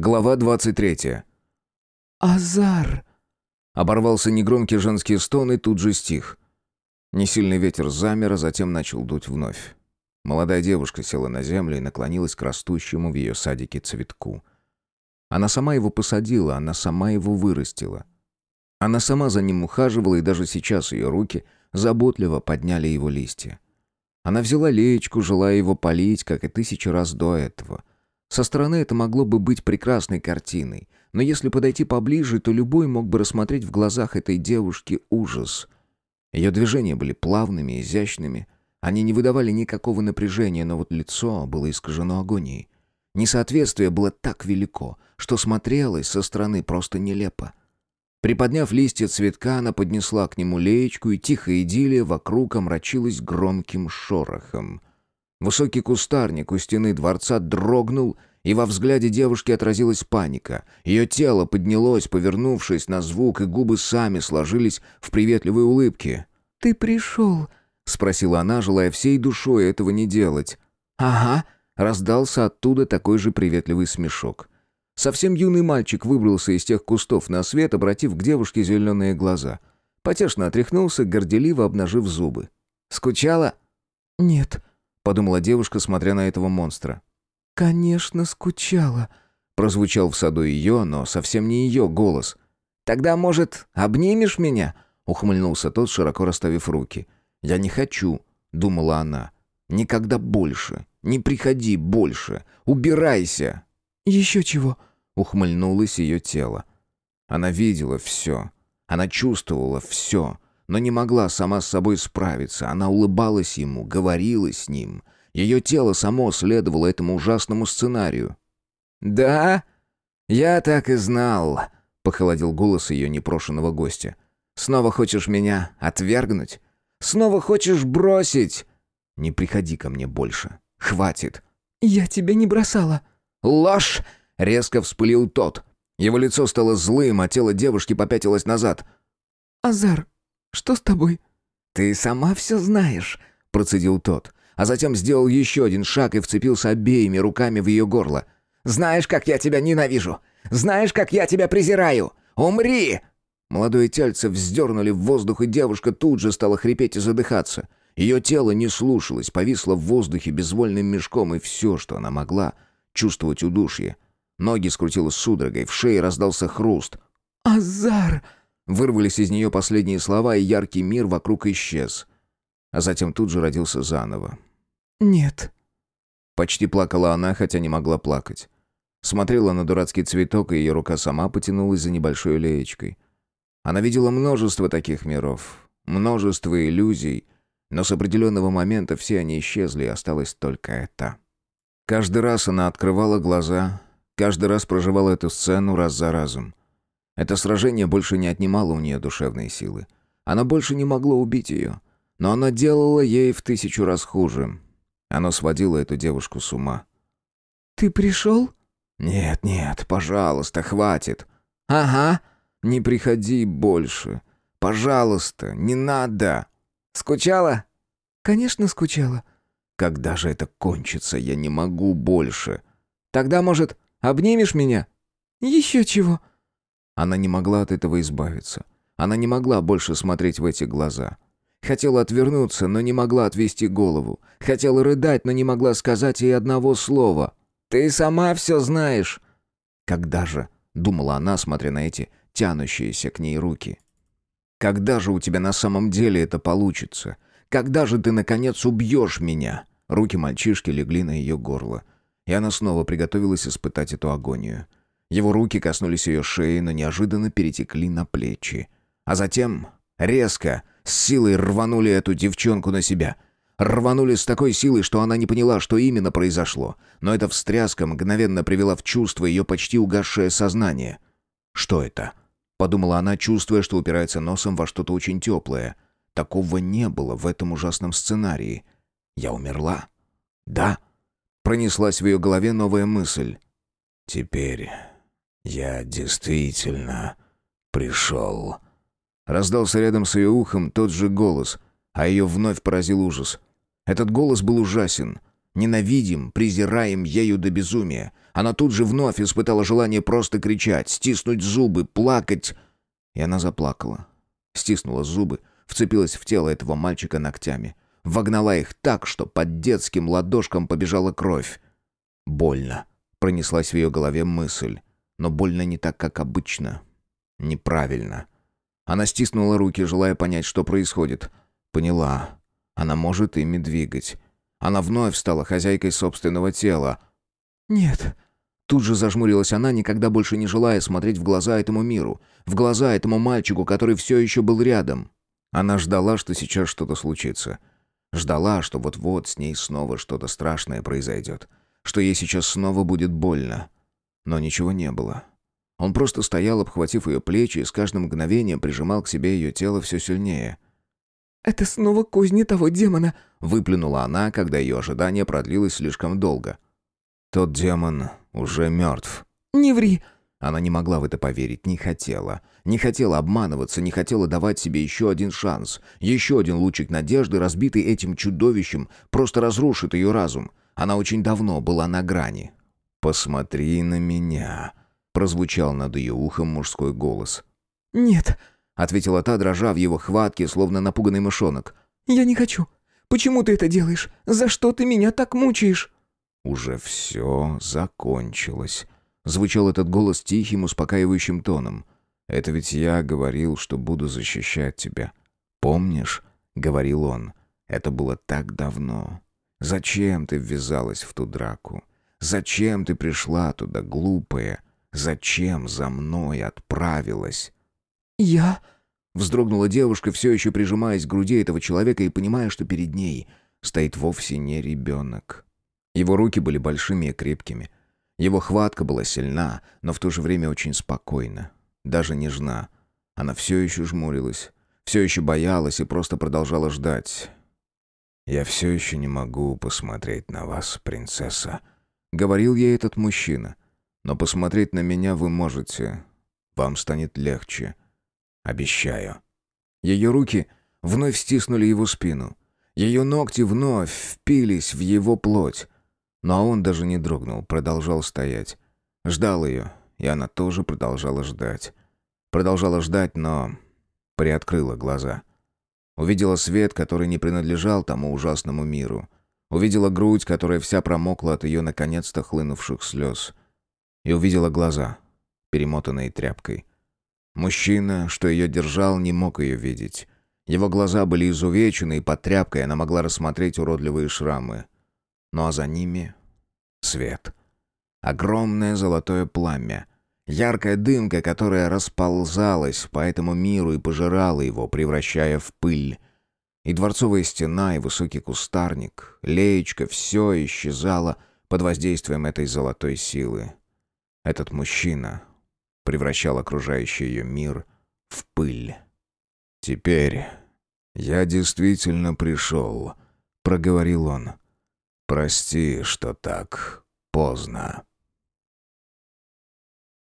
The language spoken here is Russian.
Глава 23. «Азар!» Оборвался негромкий женский стон и тут же стих. Несильный ветер замер, а затем начал дуть вновь. Молодая девушка села на землю и наклонилась к растущему в ее садике цветку. Она сама его посадила, она сама его вырастила. Она сама за ним ухаживала, и даже сейчас ее руки заботливо подняли его листья. Она взяла леечку, желая его полить, как и тысячу раз до этого. Со стороны это могло бы быть прекрасной картиной, но если подойти поближе, то любой мог бы рассмотреть в глазах этой девушки ужас. Ее движения были плавными, изящными. Они не выдавали никакого напряжения, но вот лицо было искажено агонией. Несоответствие было так велико, что смотрелось со стороны просто нелепо. Приподняв листья цветка, она поднесла к нему леечку, и тихая идиллия вокруг омрачилась громким шорохом. Высокий кустарник у стены дворца дрогнул, и во взгляде девушки отразилась паника. Ее тело поднялось, повернувшись на звук, и губы сами сложились в приветливой улыбке. «Ты пришел?» — спросила она, желая всей душой этого не делать. «Ага», — раздался оттуда такой же приветливый смешок. Совсем юный мальчик выбрался из тех кустов на свет, обратив к девушке зеленые глаза. Потешно отряхнулся, горделиво обнажив зубы. «Скучала?» «Нет», — подумала девушка, смотря на этого монстра. «Конечно, скучала», — прозвучал в саду ее, но совсем не ее голос. «Тогда, может, обнимешь меня?» — ухмыльнулся тот, широко расставив руки. «Я не хочу», — думала она. «Никогда больше. Не приходи больше. Убирайся». «Еще чего?» — ухмыльнулось ее тело. Она видела все. Она чувствовала все, но не могла сама с собой справиться. Она улыбалась ему, говорила с ним — ее тело само следовало этому ужасному сценарию. «Да? Я так и знал», — похолодел голос ее непрошенного гостя. «Снова хочешь меня отвергнуть? Снова хочешь бросить? Не приходи ко мне больше. Хватит». «Я тебя не бросала». «Ложь!» — резко вспылил тот. Его лицо стало злым, а тело девушки попятилось назад. «Азар, что с тобой?» «Ты сама все знаешь», — процедил тот а затем сделал еще один шаг и вцепился обеими руками в ее горло. «Знаешь, как я тебя ненавижу! Знаешь, как я тебя презираю! Умри!» Молодое тельце вздернули в воздух, и девушка тут же стала хрипеть и задыхаться. Ее тело не слушалось, повисло в воздухе безвольным мешком, и все, что она могла, чувствовать удушье. Ноги скрутило судорогой, в шее раздался хруст. «Азар!» Вырвались из нее последние слова, и яркий мир вокруг исчез. А затем тут же родился заново. «Нет». Почти плакала она, хотя не могла плакать. Смотрела на дурацкий цветок, и ее рука сама потянулась за небольшой леечкой. Она видела множество таких миров, множество иллюзий, но с определенного момента все они исчезли, и осталось только это. Каждый раз она открывала глаза, каждый раз проживала эту сцену раз за разом. Это сражение больше не отнимало у нее душевной силы. Оно больше не могло убить ее, но оно делало ей в тысячу раз хуже. Оно сводило эту девушку с ума. «Ты пришел?» «Нет, нет, пожалуйста, хватит». «Ага, не приходи больше. Пожалуйста, не надо». «Скучала?» «Конечно, скучала». «Когда же это кончится? Я не могу больше». «Тогда, может, обнимешь меня?» «Еще чего?» Она не могла от этого избавиться. Она не могла больше смотреть в эти глаза. Хотела отвернуться, но не могла отвести голову. Хотела рыдать, но не могла сказать ей одного слова. «Ты сама все знаешь!» «Когда же?» — думала она, смотря на эти тянущиеся к ней руки. «Когда же у тебя на самом деле это получится? Когда же ты, наконец, убьешь меня?» Руки мальчишки легли на ее горло. И она снова приготовилась испытать эту агонию. Его руки коснулись ее шеи, но неожиданно перетекли на плечи. А затем, резко, с силой рванули эту девчонку на себя. Рванули с такой силой, что она не поняла, что именно произошло. Но эта встряска мгновенно привела в чувство ее почти угасшее сознание. «Что это?» — подумала она, чувствуя, что упирается носом во что-то очень теплое. Такого не было в этом ужасном сценарии. «Я умерла?» «Да?» Пронеслась в ее голове новая мысль. «Теперь я действительно пришел». Раздался рядом с ее ухом тот же голос, а ее вновь поразил ужас. Этот голос был ужасен. Ненавидим, презираем ею до безумия. Она тут же вновь испытала желание просто кричать, стиснуть зубы, плакать. И она заплакала. Стиснула зубы, вцепилась в тело этого мальчика ногтями. Вогнала их так, что под детским ладошком побежала кровь. Больно. Пронеслась в ее голове мысль. Но больно не так, как обычно. Неправильно. Она стиснула руки, желая понять, что происходит. Поняла. Она может ими двигать. Она вновь стала хозяйкой собственного тела. «Нет». Тут же зажмурилась она, никогда больше не желая смотреть в глаза этому миру, в глаза этому мальчику, который все еще был рядом. Она ждала, что сейчас что-то случится. Ждала, что вот-вот с ней снова что-то страшное произойдет, что ей сейчас снова будет больно. Но ничего не было. Он просто стоял, обхватив ее плечи, и с каждым мгновением прижимал к себе ее тело все сильнее. «Это снова козни того демона», — выплюнула она, когда ее ожидание продлилось слишком долго. «Тот демон уже мертв». «Не ври!» Она не могла в это поверить, не хотела. Не хотела обманываться, не хотела давать себе еще один шанс. Еще один лучик надежды, разбитый этим чудовищем, просто разрушит ее разум. Она очень давно была на грани. «Посмотри на меня», — прозвучал над ее ухом мужской голос. «Нет», — ответила та, дрожа в его хватке, словно напуганный мышонок. «Я не хочу. Почему ты это делаешь? За что ты меня так мучаешь?» «Уже все закончилось», — звучал этот голос тихим, успокаивающим тоном. «Это ведь я говорил, что буду защищать тебя. Помнишь?» — говорил он. «Это было так давно. Зачем ты ввязалась в ту драку? Зачем ты пришла туда, глупая? Зачем за мной отправилась?» «Я...» Вздрогнула девушка, все еще прижимаясь к груди этого человека и понимая, что перед ней стоит вовсе не ребенок. Его руки были большими и крепкими. Его хватка была сильна, но в то же время очень спокойна, даже нежна. Она все еще жмурилась, все еще боялась и просто продолжала ждать. «Я все еще не могу посмотреть на вас, принцесса», — говорил ей этот мужчина. «Но посмотреть на меня вы можете. Вам станет легче. Обещаю». Ее руки вновь стиснули его спину. Ее ногти вновь впились в его плоть. Но он даже не дрогнул, продолжал стоять. Ждал ее, и она тоже продолжала ждать. Продолжала ждать, но приоткрыла глаза. Увидела свет, который не принадлежал тому ужасному миру. Увидела грудь, которая вся промокла от ее наконец-то хлынувших слез. И увидела глаза, перемотанные тряпкой. Мужчина, что ее держал, не мог ее видеть. Его глаза были изувечены, и под тряпкой она могла рассмотреть уродливые шрамы. Ну а за ними — свет. Огромное золотое пламя — Яркая дымка, которая расползалась по этому миру и пожирала его, превращая в пыль. И дворцовая стена, и высокий кустарник, леечка — все исчезало под воздействием этой золотой силы. Этот мужчина превращал окружающий ее мир в пыль. «Теперь я действительно пришел», — проговорил он. «Прости, что так поздно».